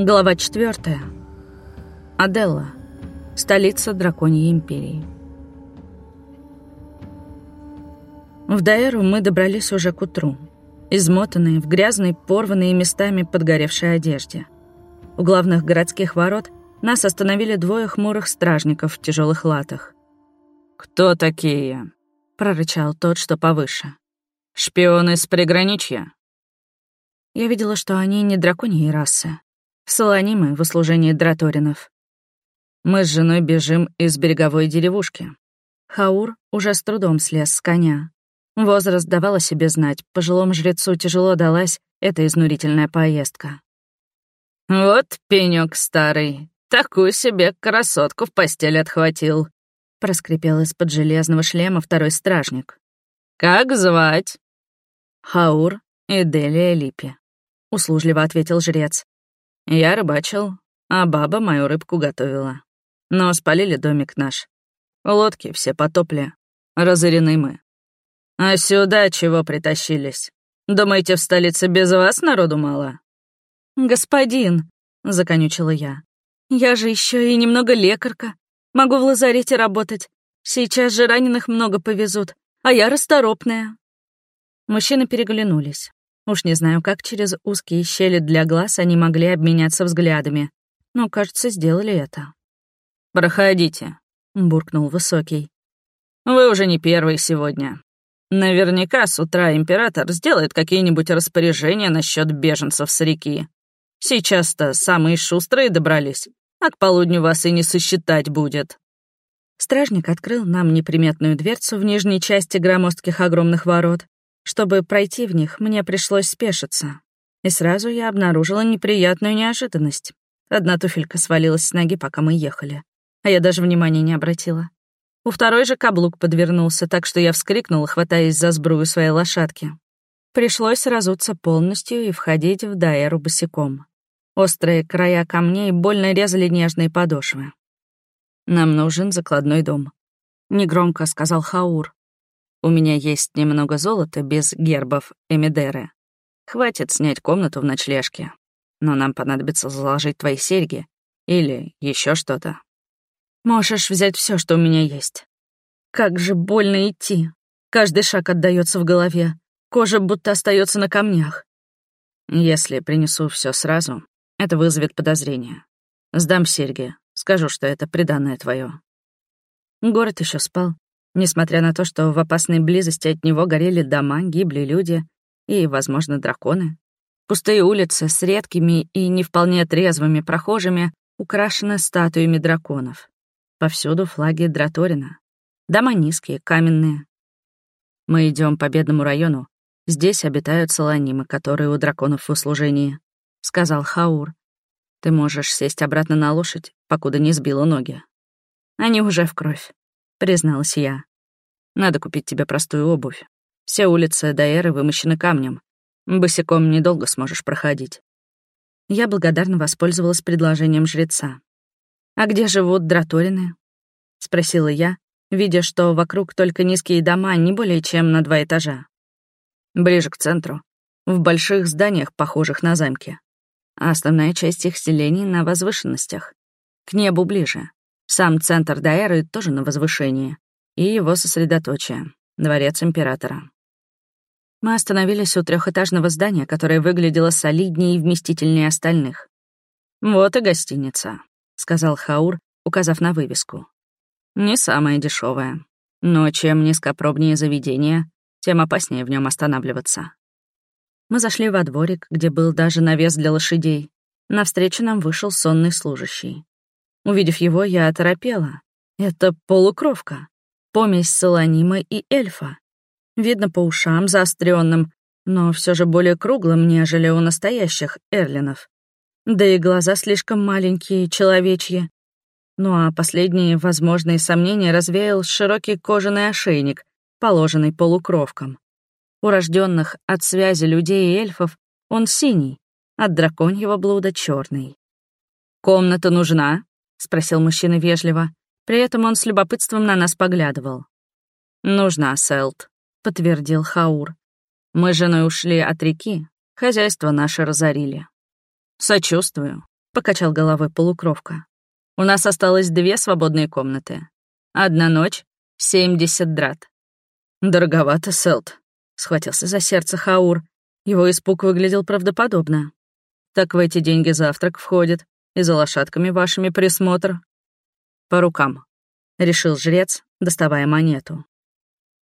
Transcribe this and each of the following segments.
Глава 4. Аделла. Столица Драконьей Империи. В Даэру мы добрались уже к утру, измотанные, в грязной, порванной местами подгоревшей одежде. У главных городских ворот нас остановили двое хмурых стражников в тяжелых латах. «Кто такие?» — прорычал тот, что повыше. «Шпионы с приграничья?» Я видела, что они не драконьей расы, Солонимы в услужении драторинов. Мы с женой бежим из береговой деревушки. Хаур уже с трудом слез с коня. Возраст давал о себе знать, пожилому жрецу тяжело далась эта изнурительная поездка. «Вот пенёк старый, такую себе красотку в постель отхватил», — проскрипел из-под железного шлема второй стражник. «Как звать?» «Хаур и Делия Липи», — услужливо ответил жрец. Я рыбачил, а баба мою рыбку готовила. Но спалили домик наш. Лодки все потопли. Разорены мы. А сюда чего притащились? Думаете, в столице без вас народу мало? Господин, — законючила я, — я же еще и немного лекарка. Могу в лазарете работать. Сейчас же раненых много повезут, а я расторопная. Мужчины переглянулись. Уж не знаю, как через узкие щели для глаз они могли обменяться взглядами, но, кажется, сделали это. «Проходите», — буркнул Высокий. «Вы уже не первый сегодня. Наверняка с утра император сделает какие-нибудь распоряжения насчет беженцев с реки. Сейчас-то самые шустрые добрались, а к полудню вас и не сосчитать будет». Стражник открыл нам неприметную дверцу в нижней части громоздких огромных ворот, чтобы пройти в них, мне пришлось спешиться. И сразу я обнаружила неприятную неожиданность. Одна туфелька свалилась с ноги, пока мы ехали. А я даже внимания не обратила. У второй же каблук подвернулся, так что я вскрикнула, хватаясь за сбрую своей лошадки. Пришлось разуться полностью и входить в Даэру босиком. Острые края камней больно резали нежные подошвы. «Нам нужен закладной дом», — негромко сказал Хаур. У меня есть немного золота без гербов Эмидеры. Хватит снять комнату в ночлежке. Но нам понадобится заложить твои серьги или еще что-то. Можешь взять все, что у меня есть. Как же больно идти. Каждый шаг отдается в голове. Кожа будто остается на камнях. Если принесу все сразу, это вызовет подозрение. Сдам серьги, скажу, что это приданное твое. Город еще спал, Несмотря на то, что в опасной близости от него горели дома, гибли люди и, возможно, драконы. Пустые улицы с редкими и не вполне трезвыми прохожими украшены статуями драконов. Повсюду флаги Драторина. Дома низкие, каменные. Мы идем по бедному району. Здесь обитают солонимы, которые у драконов в услужении, — сказал Хаур. Ты можешь сесть обратно на лошадь, покуда не сбила ноги. Они уже в кровь, — призналась я. Надо купить тебе простую обувь. Все улицы Даэры вымощены камнем. Босиком недолго сможешь проходить. Я благодарно воспользовалась предложением жреца. «А где живут драторины?» — спросила я, видя, что вокруг только низкие дома, не более чем на два этажа. Ближе к центру, в больших зданиях, похожих на замки. А основная часть их селений на возвышенностях. К небу ближе. Сам центр Даэры тоже на возвышении и его сосредоточие — дворец императора. Мы остановились у трехэтажного здания, которое выглядело солиднее и вместительнее остальных. «Вот и гостиница», — сказал Хаур, указав на вывеску. «Не самая дешевая, но чем низкопробнее заведение, тем опаснее в нем останавливаться». Мы зашли во дворик, где был даже навес для лошадей. Навстречу нам вышел сонный служащий. Увидев его, я оторопела. Это полукровка помесь солонима и эльфа. Видно по ушам заостренным, но все же более круглым, нежели у настоящих эрлинов. Да и глаза слишком маленькие, человечьи. Ну а последние возможные сомнения развеял широкий кожаный ошейник, положенный полукровкам. У рожденных от связи людей и эльфов он синий, от драконьего блуда черный. «Комната нужна?» — спросил мужчина вежливо. При этом он с любопытством на нас поглядывал. «Нужна, Селт», — подтвердил Хаур. «Мы с женой ушли от реки, хозяйство наше разорили». «Сочувствую», — покачал головой полукровка. «У нас осталось две свободные комнаты. Одна ночь — семьдесят драт». «Дороговато, Селт», — схватился за сердце Хаур. Его испуг выглядел правдоподобно. «Так в эти деньги завтрак входит, и за лошадками вашими присмотр». «По рукам», — решил жрец, доставая монету.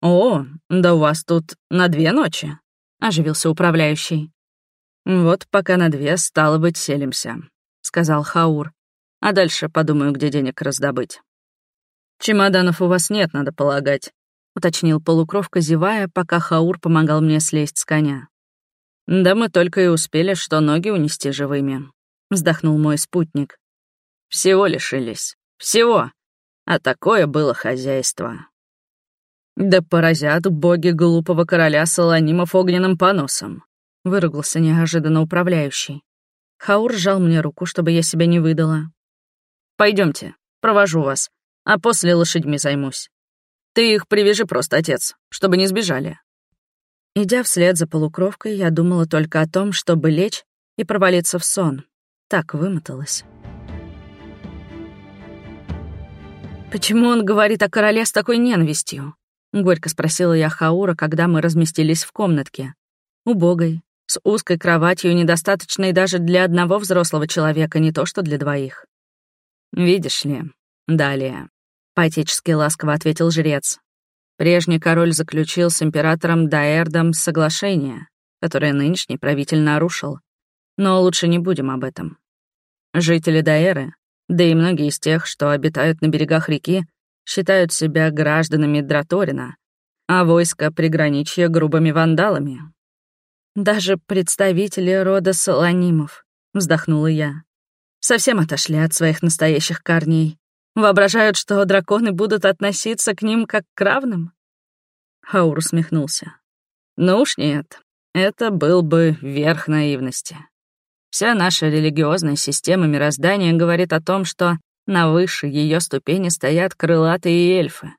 «О, да у вас тут на две ночи», — оживился управляющий. «Вот пока на две, стало быть, селимся», — сказал Хаур. «А дальше подумаю, где денег раздобыть». «Чемоданов у вас нет, надо полагать», — уточнил полукровка, зевая, пока Хаур помогал мне слезть с коня. «Да мы только и успели, что ноги унести живыми», — вздохнул мой спутник. «Всего лишились. Всего. А такое было хозяйство». «Да поразят боги глупого короля Солонимов огненным поносом», — выругался неожиданно управляющий. Хаур сжал мне руку, чтобы я себя не выдала. Пойдемте, провожу вас, а после лошадьми займусь. Ты их привяжи просто, отец, чтобы не сбежали». Идя вслед за полукровкой, я думала только о том, чтобы лечь и провалиться в сон. Так вымоталась. «Почему он говорит о короле с такой ненавистью?» — горько спросила я Хаура, когда мы разместились в комнатке. Убогой, с узкой кроватью, недостаточной даже для одного взрослого человека, не то что для двоих. «Видишь ли, далее», — поэтически ласково ответил жрец. Прежний король заключил с императором Даэрдом соглашение, которое нынешний правитель нарушил. Но лучше не будем об этом. Жители Даэры, да и многие из тех, что обитают на берегах реки, считают себя гражданами Драторина, а войско приграничья грубыми вандалами. «Даже представители рода Солонимов», — вздохнула я, совсем отошли от своих настоящих корней Воображают, что драконы будут относиться к ним как к равным? Хаур усмехнулся. Ну уж нет, это был бы верх наивности. Вся наша религиозная система мироздания говорит о том, что на высшей ее ступени стоят крылатые эльфы.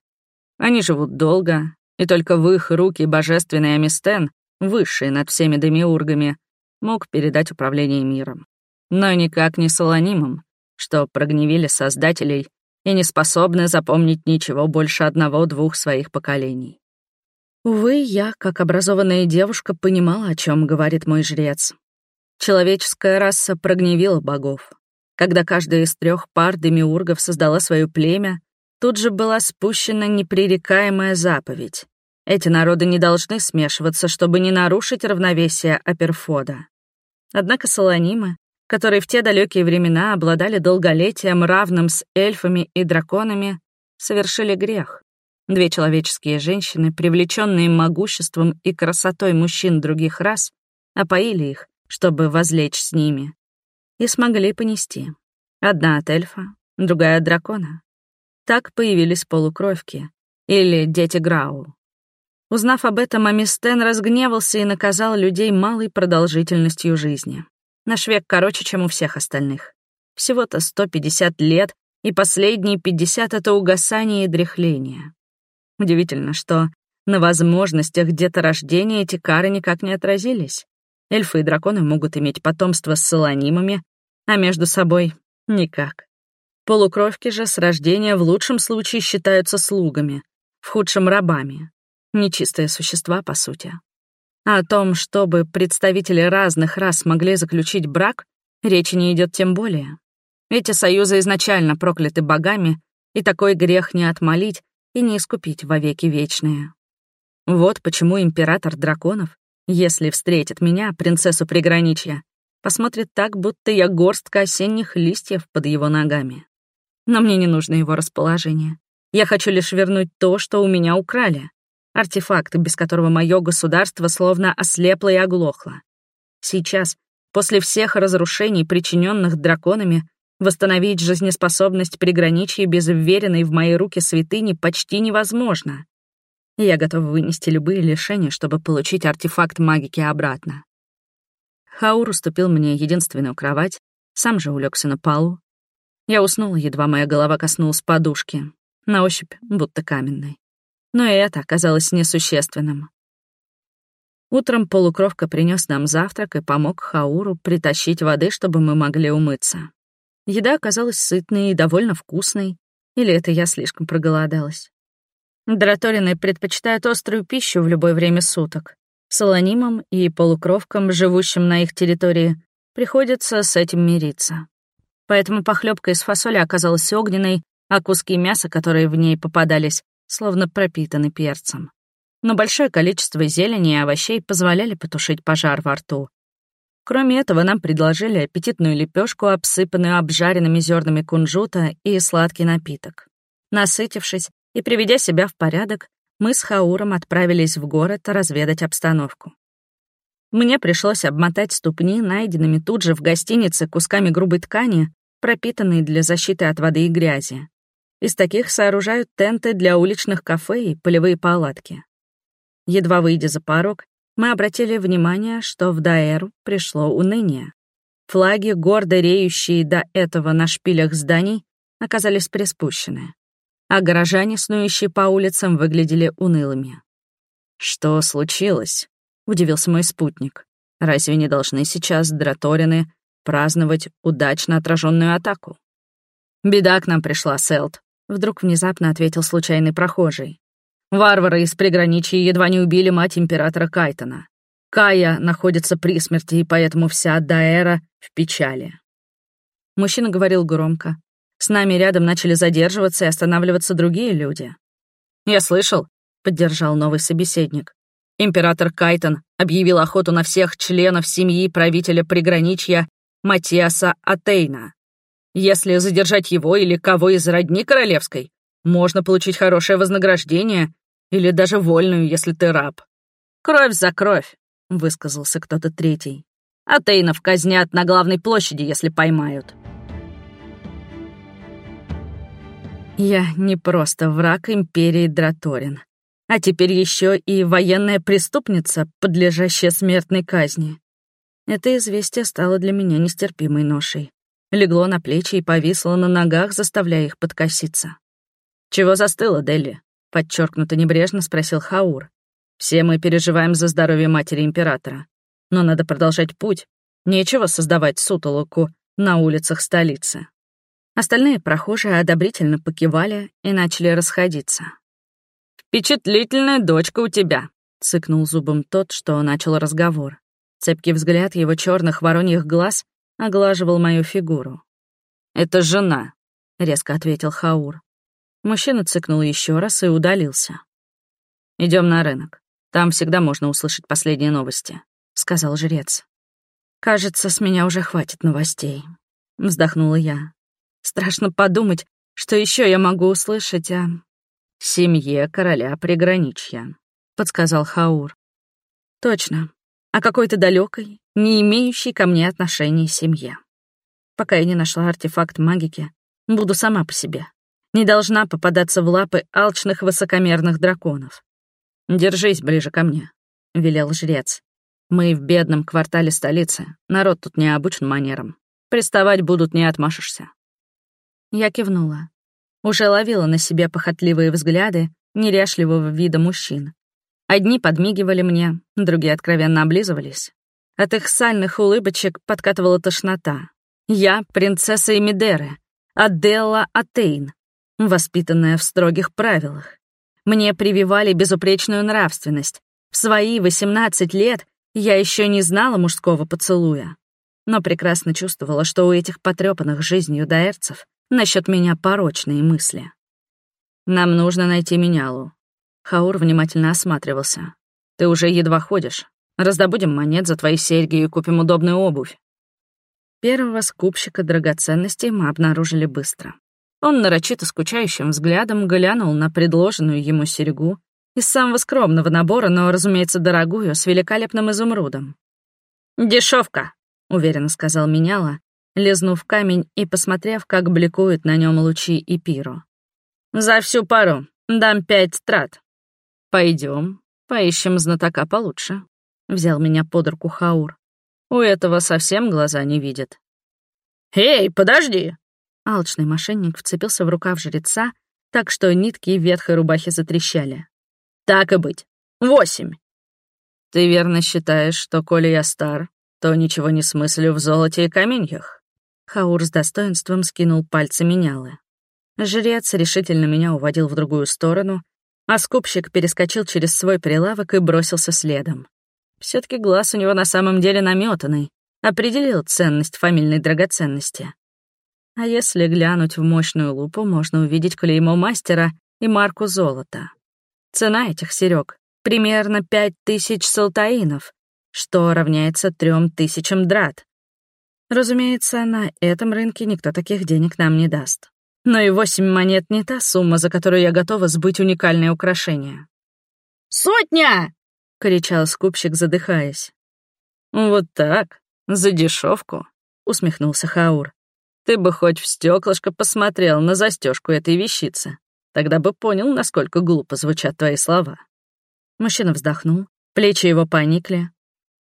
Они живут долго, и только в их руки божественный Амистен, высший над всеми демиургами, мог передать управление миром. Но никак не Солонимом, что прогневили создателей и не способны запомнить ничего больше одного-двух своих поколений. Увы, я, как образованная девушка, понимала, о чем говорит мой жрец. Человеческая раса прогневила богов. Когда каждая из трех пар демиургов создала свое племя, тут же была спущена непререкаемая заповедь. Эти народы не должны смешиваться, чтобы не нарушить равновесие Аперфода. Однако Солонимы, которые в те далекие времена обладали долголетием, равным с эльфами и драконами, совершили грех. Две человеческие женщины, привлеченные могуществом и красотой мужчин других рас, опоили их, чтобы возлечь с ними, и смогли понести. Одна от эльфа, другая от дракона. Так появились полукровки, или дети Грау. Узнав об этом, Амистен разгневался и наказал людей малой продолжительностью жизни. Наш век короче, чем у всех остальных. Всего-то 150 лет, и последние 50 — это угасание и дряхление. Удивительно, что на возможностях деторождения эти кары никак не отразились. Эльфы и драконы могут иметь потомство с солонимами, а между собой — никак. Полукровки же с рождения в лучшем случае считаются слугами, в худшем — рабами. Нечистые существа, по сути. А о том, чтобы представители разных рас могли заключить брак, речи не идет тем более. Эти союзы изначально прокляты богами, и такой грех не отмолить и не искупить вовеки вечные. Вот почему император драконов, если встретит меня, принцессу приграничья, посмотрит так, будто я горстка осенних листьев под его ногами. Но мне не нужно его расположение. Я хочу лишь вернуть то, что у меня украли. Артефакт, без которого мое государство словно ослепло и оглохло. Сейчас, после всех разрушений, причиненных драконами, восстановить жизнеспособность приграничья без вверенной в мои руки святыни почти невозможно. Я готов вынести любые лишения, чтобы получить артефакт магики обратно. Хаур уступил мне единственную кровать, сам же улегся на полу. Я уснула, едва моя голова коснулась подушки, на ощупь будто каменной но и это оказалось несущественным. Утром полукровка принес нам завтрак и помог Хауру притащить воды, чтобы мы могли умыться. Еда оказалась сытной и довольно вкусной. Или это я слишком проголодалась? Драторины предпочитают острую пищу в любое время суток. Солонимам и полукровкам, живущим на их территории, приходится с этим мириться. Поэтому похлебка из фасоли оказалась огненной, а куски мяса, которые в ней попадались, словно пропитаны перцем. Но большое количество зелени и овощей позволяли потушить пожар во рту. Кроме этого, нам предложили аппетитную лепешку, обсыпанную обжаренными зернами кунжута и сладкий напиток. Насытившись, и, приведя себя в порядок, мы с Хауром отправились в город разведать обстановку. Мне пришлось обмотать ступни, найденными тут же в гостинице кусками грубой ткани, пропитанной для защиты от воды и грязи. Из таких сооружают тенты для уличных кафе и полевые палатки. Едва выйдя за порог, мы обратили внимание, что в Даэру пришло уныние. Флаги, гордо реющие до этого на шпилях зданий, оказались приспущены а горожане, снующие по улицам, выглядели унылыми. «Что случилось?» — удивился мой спутник. «Разве не должны сейчас драторины праздновать удачно отраженную атаку?» «Беда к нам пришла, Селт», — вдруг внезапно ответил случайный прохожий. «Варвары из приграничья едва не убили мать императора Кайтона. Кая находится при смерти, и поэтому вся Даэра в печали». Мужчина говорил громко, с нами рядом начали задерживаться и останавливаться другие люди. «Я слышал», — поддержал новый собеседник. «Император Кайтон объявил охоту на всех членов семьи правителя приграничья Матиаса Атейна. Если задержать его или кого из родни королевской, можно получить хорошее вознаграждение или даже вольную, если ты раб. Кровь за кровь», — высказался кто-то третий. «Атейнов казнят на главной площади, если поймают». Я не просто враг империи Драторин, а теперь еще и военная преступница, подлежащая смертной казни. Это известие стало для меня нестерпимой ношей. Легло на плечи и повисло на ногах, заставляя их подкоситься. «Чего застыло, Делли?» — подчеркнуто небрежно спросил Хаур. «Все мы переживаем за здоровье матери императора. Но надо продолжать путь. Нечего создавать сутолоку на улицах столицы». Остальные прохожие одобрительно покивали и начали расходиться. «Впечатлительная дочка у тебя», — цыкнул зубом тот, что начал разговор. Цепкий взгляд его черных вороньих глаз оглаживал мою фигуру. «Это жена», — резко ответил Хаур. Мужчина цыкнул еще раз и удалился. Идем на рынок. Там всегда можно услышать последние новости», — сказал жрец. «Кажется, с меня уже хватит новостей», — вздохнула я. Страшно подумать, что еще я могу услышать о... «Семье короля приграничья», — подсказал Хаур. «Точно. О какой-то далекой, не имеющей ко мне отношения семье. Пока я не нашла артефакт магики, буду сама по себе. Не должна попадаться в лапы алчных высокомерных драконов. «Держись ближе ко мне», — велел жрец. «Мы в бедном квартале столицы, народ тут не обучен манерам. Приставать будут, не отмашешься». Я кивнула. Уже ловила на себе похотливые взгляды неряшливого вида мужчин. Одни подмигивали мне, другие откровенно облизывались. От их сальных улыбочек подкатывала тошнота. Я — принцесса Эмидеры, Аделла Атейн, воспитанная в строгих правилах. Мне прививали безупречную нравственность. В свои 18 лет я еще не знала мужского поцелуя, но прекрасно чувствовала, что у этих потрепанных жизнью даэрцев насчет меня порочные мысли. Нам нужно найти менялу. Хаур внимательно осматривался. Ты уже едва ходишь. Раздобудем монет за твои серьги и купим удобную обувь. Первого скупщика драгоценностей мы обнаружили быстро. Он нарочито скучающим взглядом глянул на предложенную ему серьгу из самого скромного набора, но, разумеется, дорогую, с великолепным изумрудом. «Дешевка», — уверенно сказал меняла, лизнув камень и посмотрев, как бликуют на нем лучи и пиру. «За всю пару дам пять трат». Пойдем, поищем знатока получше», — взял меня под руку Хаур. «У этого совсем глаза не видят». «Эй, подожди!» Алчный мошенник вцепился в рукав жреца, так что нитки ветхой рубахи затрещали. «Так и быть. Восемь!» «Ты верно считаешь, что, коли я стар, то ничего не смыслю в золоте и каменьях?» Хаур с достоинством скинул пальцы менялы. Жрец решительно меня уводил в другую сторону, а скупщик перескочил через свой прилавок и бросился следом. все таки глаз у него на самом деле наметанный, определил ценность фамильной драгоценности. А если глянуть в мощную лупу, можно увидеть клеймо мастера и марку золота. Цена этих серёг примерно пять тысяч салтаинов, что равняется трем тысячам драт. Разумеется, на этом рынке никто таких денег нам не даст. Но и восемь монет не та сумма, за которую я готова сбыть уникальное украшение. «Сотня!» — кричал скупщик, задыхаясь. «Вот так, за дешевку, усмехнулся Хаур. «Ты бы хоть в стеклышко посмотрел на застежку этой вещицы. Тогда бы понял, насколько глупо звучат твои слова». Мужчина вздохнул, плечи его поникли,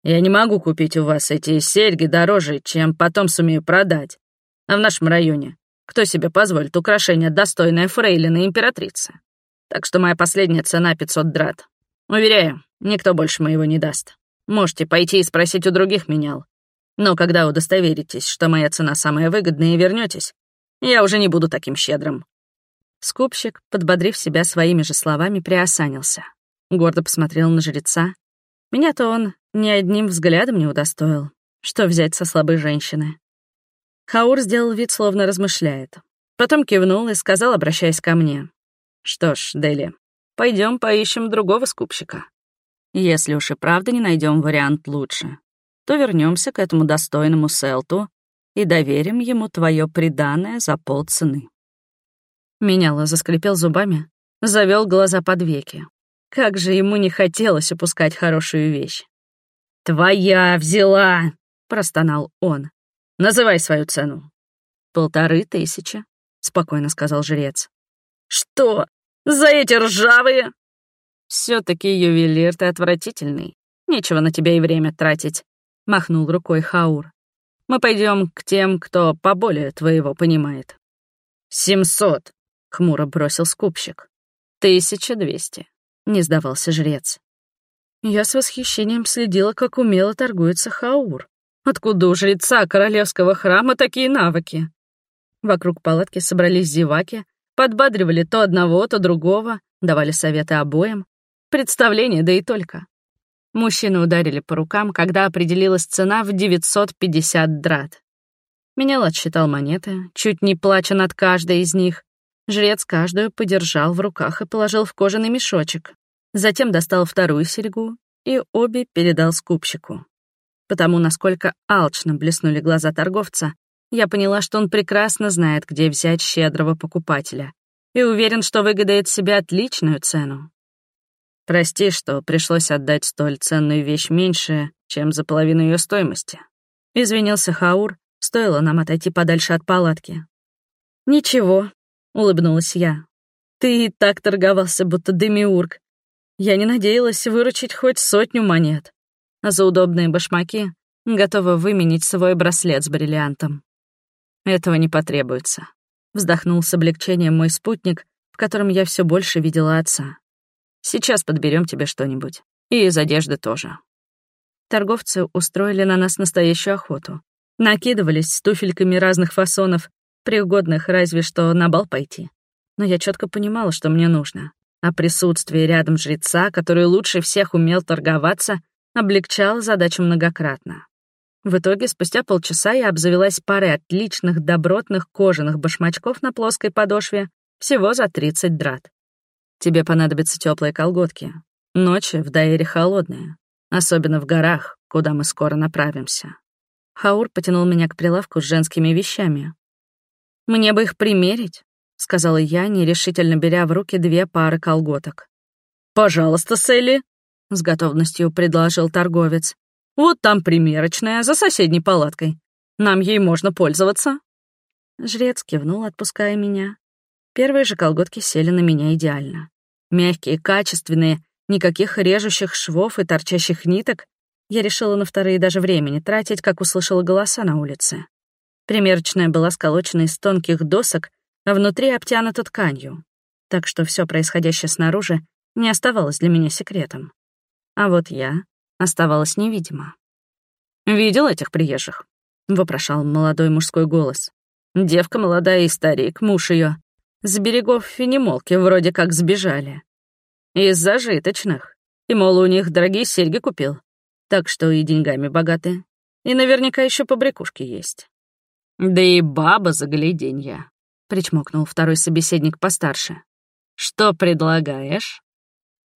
я не могу купить у вас эти серьги дороже, чем потом сумею продать. А в нашем районе кто себе позволит украшение, достойное фрейлины императрицы? Так что моя последняя цена — 500 драт. Уверяю, никто больше моего не даст. Можете пойти и спросить у других менял. Но когда удостоверитесь, что моя цена самая выгодная и вернетесь, я уже не буду таким щедрым». Скупщик, подбодрив себя своими же словами, приосанился. Гордо посмотрел на жреца. Меня-то он ни одним взглядом не удостоил. Что взять со слабой женщины? Хаур сделал вид, словно размышляет. Потом кивнул и сказал, обращаясь ко мне. «Что ж, Дели, пойдем поищем другого скупщика. Если уж и правда не найдем вариант лучше, то вернемся к этому достойному Селту и доверим ему твое преданное за полцены». Меняло заскрипел зубами, завел глаза под веки. Как же ему не хотелось упускать хорошую вещь. «Твоя взяла!» — простонал он. «Называй свою цену». «Полторы тысячи», — спокойно сказал жрец. «Что? За эти ржавые?» все таки ювелир ты отвратительный. Нечего на тебя и время тратить», — махнул рукой Хаур. «Мы пойдем к тем, кто поболее твоего понимает». «Семьсот», — хмуро бросил скупщик. «Тысяча двести», — не сдавался жрец. Я с восхищением следила, как умело торгуется Хаур. Откуда у жреца королевского храма такие навыки? Вокруг палатки собрались зеваки, подбадривали то одного, то другого, давали советы обоим. Представление, да и только. Мужчины ударили по рукам, когда определилась цена в 950 драт. Менял отсчитал монеты, чуть не плача над каждой из них. Жрец каждую подержал в руках и положил в кожаный мешочек, Затем достал вторую серьгу и обе передал скупщику. Потому, насколько алчно блеснули глаза торговца, я поняла, что он прекрасно знает, где взять щедрого покупателя, и уверен, что выгодает себе отличную цену. Прости, что пришлось отдать столь ценную вещь меньше, чем за половину ее стоимости. Извинился Хаур, стоило нам отойти подальше от палатки. «Ничего», — улыбнулась я. «Ты и так торговался, будто демиург, я не надеялась выручить хоть сотню монет, а за удобные башмаки готова выменить свой браслет с бриллиантом. Этого не потребуется. Вздохнул с облегчением мой спутник, в котором я все больше видела отца. Сейчас подберем тебе что-нибудь. И из одежды тоже. Торговцы устроили на нас настоящую охоту. Накидывались с туфельками разных фасонов, пригодных разве что на бал пойти. Но я четко понимала, что мне нужно а присутствие рядом жреца, который лучше всех умел торговаться, облегчало задачу многократно. В итоге, спустя полчаса я обзавелась парой отличных добротных кожаных башмачков на плоской подошве всего за 30 драт. Тебе понадобятся теплые колготки. Ночи в Дайре холодные, особенно в горах, куда мы скоро направимся. Хаур потянул меня к прилавку с женскими вещами. Мне бы их примерить, — сказала я, нерешительно беря в руки две пары колготок. «Пожалуйста, Селли», — с готовностью предложил торговец. «Вот там примерочная, за соседней палаткой. Нам ей можно пользоваться». Жрец кивнул, отпуская меня. Первые же колготки сели на меня идеально. Мягкие, качественные, никаких режущих швов и торчащих ниток. Я решила на вторые даже времени тратить, как услышала голоса на улице. Примерочная была сколочена из тонких досок а внутри обтянуто тканью, так что все происходящее снаружи не оставалось для меня секретом. А вот я оставалась невидима. «Видел этих приезжих?» — вопрошал молодой мужской голос. «Девка молодая и старик, муж ее. С берегов Фенемолки вроде как сбежали. Из зажиточных. И, мол, у них дорогие серьги купил. Так что и деньгами богаты. И наверняка еще побрякушки есть. Да и баба загляденья, — причмокнул второй собеседник постарше. Что предлагаешь?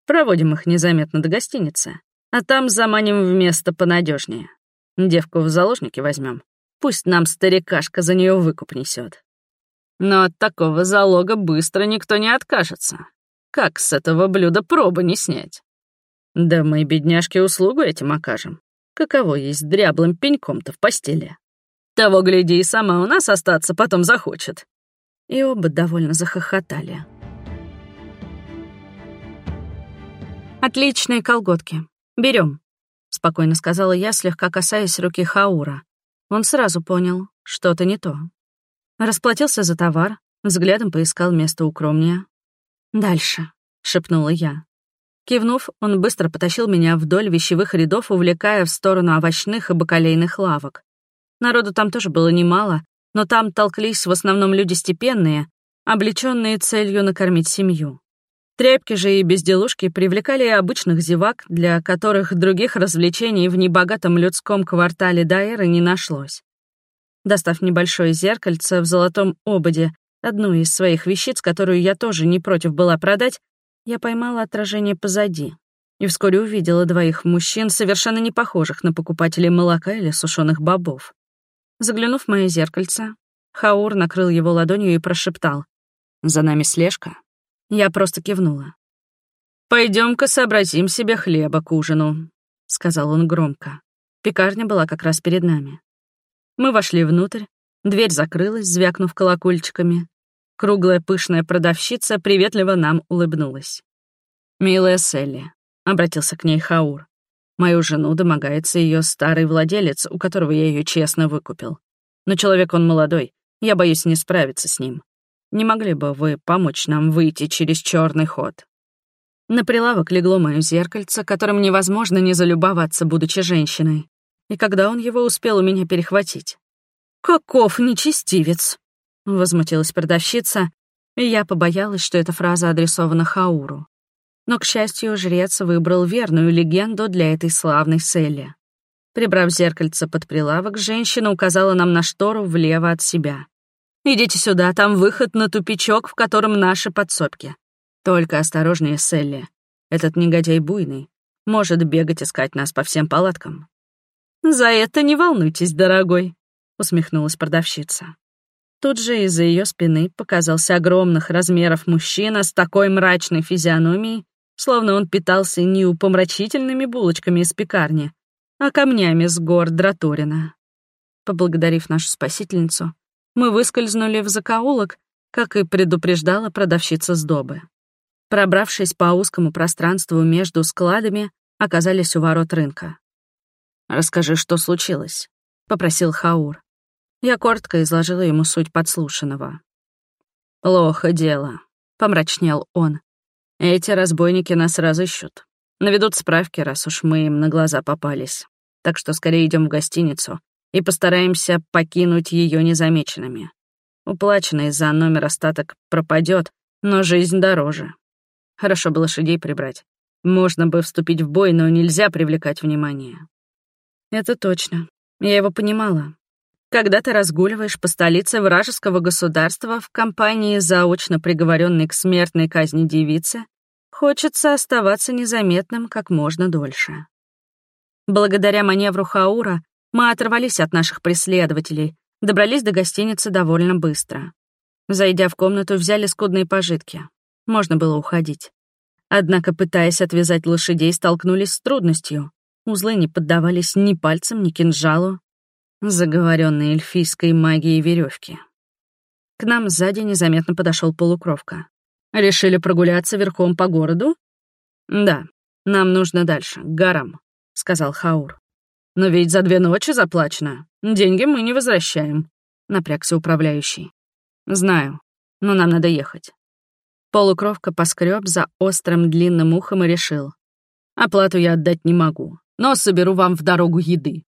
Проводим их незаметно до гостиницы, а там заманим в место понадежнее. Девку в заложники возьмем. Пусть нам старикашка за нее выкуп несет. Но от такого залога быстро никто не откажется. Как с этого блюда пробы не снять? Да мы, бедняжки, услугу этим окажем. Каково есть дряблым пеньком-то в постели? Того, гляди, и сама у нас остаться потом захочет. И оба довольно захохотали. «Отличные колготки. Берем, спокойно сказала я, слегка касаясь руки Хаура. Он сразу понял, что-то не то. Расплатился за товар, взглядом поискал место укромнее. «Дальше», — шепнула я. Кивнув, он быстро потащил меня вдоль вещевых рядов, увлекая в сторону овощных и бакалейных лавок. Народу там тоже было немало, но там толклись в основном люди степенные, облеченные целью накормить семью. Тряпки же и безделушки привлекали и обычных зевак, для которых других развлечений в небогатом людском квартале Дайеры не нашлось. Достав небольшое зеркальце в золотом ободе, одну из своих вещиц, которую я тоже не против была продать, я поймала отражение позади и вскоре увидела двоих мужчин, совершенно не похожих на покупателей молока или сушеных бобов. Заглянув в мое зеркальце, Хаур накрыл его ладонью и прошептал. «За нами слежка». Я просто кивнула. «Пойдем-ка сообразим себе хлеба к ужину», — сказал он громко. Пекарня была как раз перед нами. Мы вошли внутрь, дверь закрылась, звякнув колокольчиками. Круглая пышная продавщица приветливо нам улыбнулась. «Милая Селли», — обратился к ней Хаур. «Мою жену домогается ее старый владелец, у которого я ее честно выкупил. Но человек он молодой, я боюсь не справиться с ним. Не могли бы вы помочь нам выйти через черный ход?» На прилавок легло мое зеркальце, которым невозможно не залюбоваться, будучи женщиной. И когда он его успел у меня перехватить? «Каков нечестивец!» — возмутилась продавщица, и я побоялась, что эта фраза адресована Хауру. Но, к счастью, жрец выбрал верную легенду для этой славной Селли. Прибрав зеркальце под прилавок, женщина указала нам на штору влево от себя. Идите сюда, там выход на тупичок, в котором наши подсобки. Только осторожнее, Селли. Этот негодяй буйный. Может бегать искать нас по всем палаткам. За это не волнуйтесь, дорогой, усмехнулась продавщица. Тут же из-за ее спины показался огромных размеров мужчина с такой мрачной физиономией, словно он питался не упомрачительными булочками из пекарни, а камнями с гор Драторина. Поблагодарив нашу спасительницу, мы выскользнули в закоулок, как и предупреждала продавщица сдобы. Пробравшись по узкому пространству между складами, оказались у ворот рынка. «Расскажи, что случилось», — попросил Хаур. Я коротко изложила ему суть подслушанного. «Плохо дело», — помрачнел он. «Эти разбойники нас разыщут. Наведут справки, раз уж мы им на глаза попались. Так что скорее идем в гостиницу и постараемся покинуть ее незамеченными. Уплаченный за номер остаток пропадет, но жизнь дороже. Хорошо бы лошадей прибрать. Можно бы вступить в бой, но нельзя привлекать внимание. Это точно. Я его понимала. Когда ты разгуливаешь по столице вражеского государства в компании заочно приговоренной к смертной казни девицы, хочется оставаться незаметным как можно дольше. Благодаря маневру Хаура мы оторвались от наших преследователей, добрались до гостиницы довольно быстро. Зайдя в комнату, взяли скудные пожитки. Можно было уходить. Однако, пытаясь отвязать лошадей, столкнулись с трудностью. Узлы не поддавались ни пальцам, ни кинжалу. Заговоренные эльфийской магией веревки. К нам сзади незаметно подошел полукровка. «Решили прогуляться верхом по городу?» «Да, нам нужно дальше, к горам», — сказал Хаур. «Но ведь за две ночи заплачено. Деньги мы не возвращаем», — напрягся управляющий. «Знаю, но нам надо ехать». Полукровка поскреб за острым длинным ухом и решил. «Оплату я отдать не могу, но соберу вам в дорогу еды».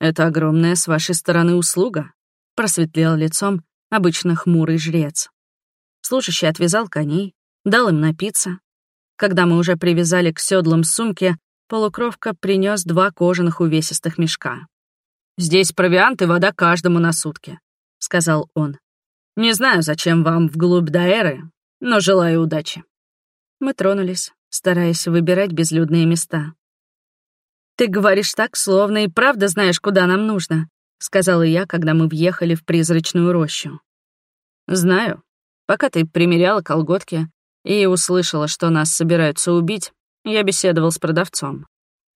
Это огромная с вашей стороны услуга», — просветлел лицом обычно хмурый жрец. Служащий отвязал коней, дал им напиться. Когда мы уже привязали к седлам сумки, полукровка принес два кожаных увесистых мешка. «Здесь провиант и вода каждому на сутки», — сказал он. «Не знаю, зачем вам вглубь Даэры, но желаю удачи». Мы тронулись, стараясь выбирать безлюдные места. «Ты говоришь так, словно и правда знаешь, куда нам нужно», — сказала я, когда мы въехали в призрачную рощу. «Знаю. Пока ты примеряла колготки и услышала, что нас собираются убить, я беседовал с продавцом.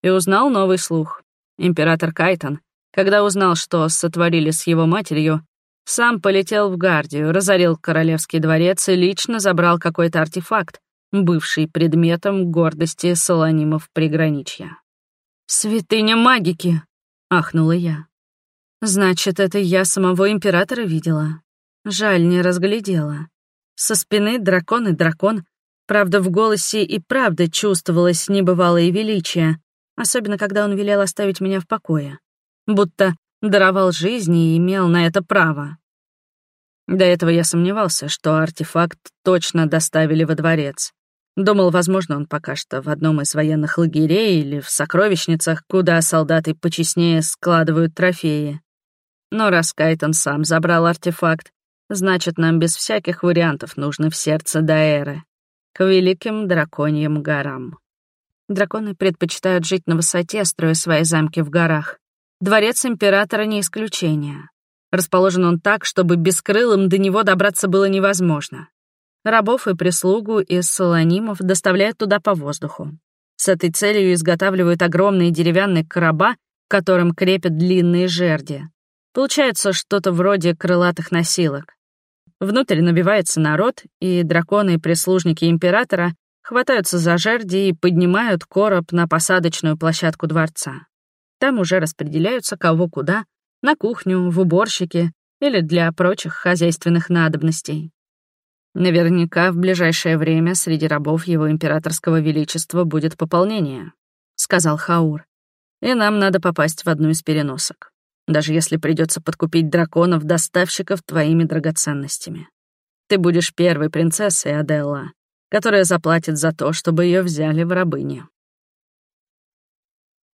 И узнал новый слух. Император Кайтон когда узнал, что сотворили с его матерью, сам полетел в Гардию, разорил королевский дворец и лично забрал какой-то артефакт, бывший предметом гордости солонимов приграничья. «Святыня магики!» — ахнула я. «Значит, это я самого императора видела. Жаль, не разглядела. Со спины дракон и дракон. Правда, в голосе и правда чувствовалось небывалое величие, особенно когда он велел оставить меня в покое будто даровал жизни и имел на это право. До этого я сомневался, что артефакт точно доставили во дворец. Думал, возможно, он пока что в одном из военных лагерей или в сокровищницах, куда солдаты почестнее складывают трофеи. Но раз Кайтон сам забрал артефакт, значит, нам без всяких вариантов нужно в сердце Даэры, к великим драконьим горам. Драконы предпочитают жить на высоте, строя свои замки в горах. Дворец императора не исключение. Расположен он так, чтобы бескрылым до него добраться было невозможно. Рабов и прислугу из солонимов доставляют туда по воздуху. С этой целью изготавливают огромные деревянные короба, к которым крепят длинные жерди. Получается что-то вроде крылатых носилок. Внутрь набивается народ, и драконы и прислужники императора хватаются за жерди и поднимают короб на посадочную площадку дворца. Там уже распределяются кого куда, на кухню, в уборщики или для прочих хозяйственных надобностей. Наверняка в ближайшее время среди рабов его императорского величества будет пополнение, сказал Хаур. И нам надо попасть в одну из переносок, даже если придется подкупить драконов-доставщиков твоими драгоценностями. Ты будешь первой принцессой, Аделла, которая заплатит за то, чтобы ее взяли в рабыни.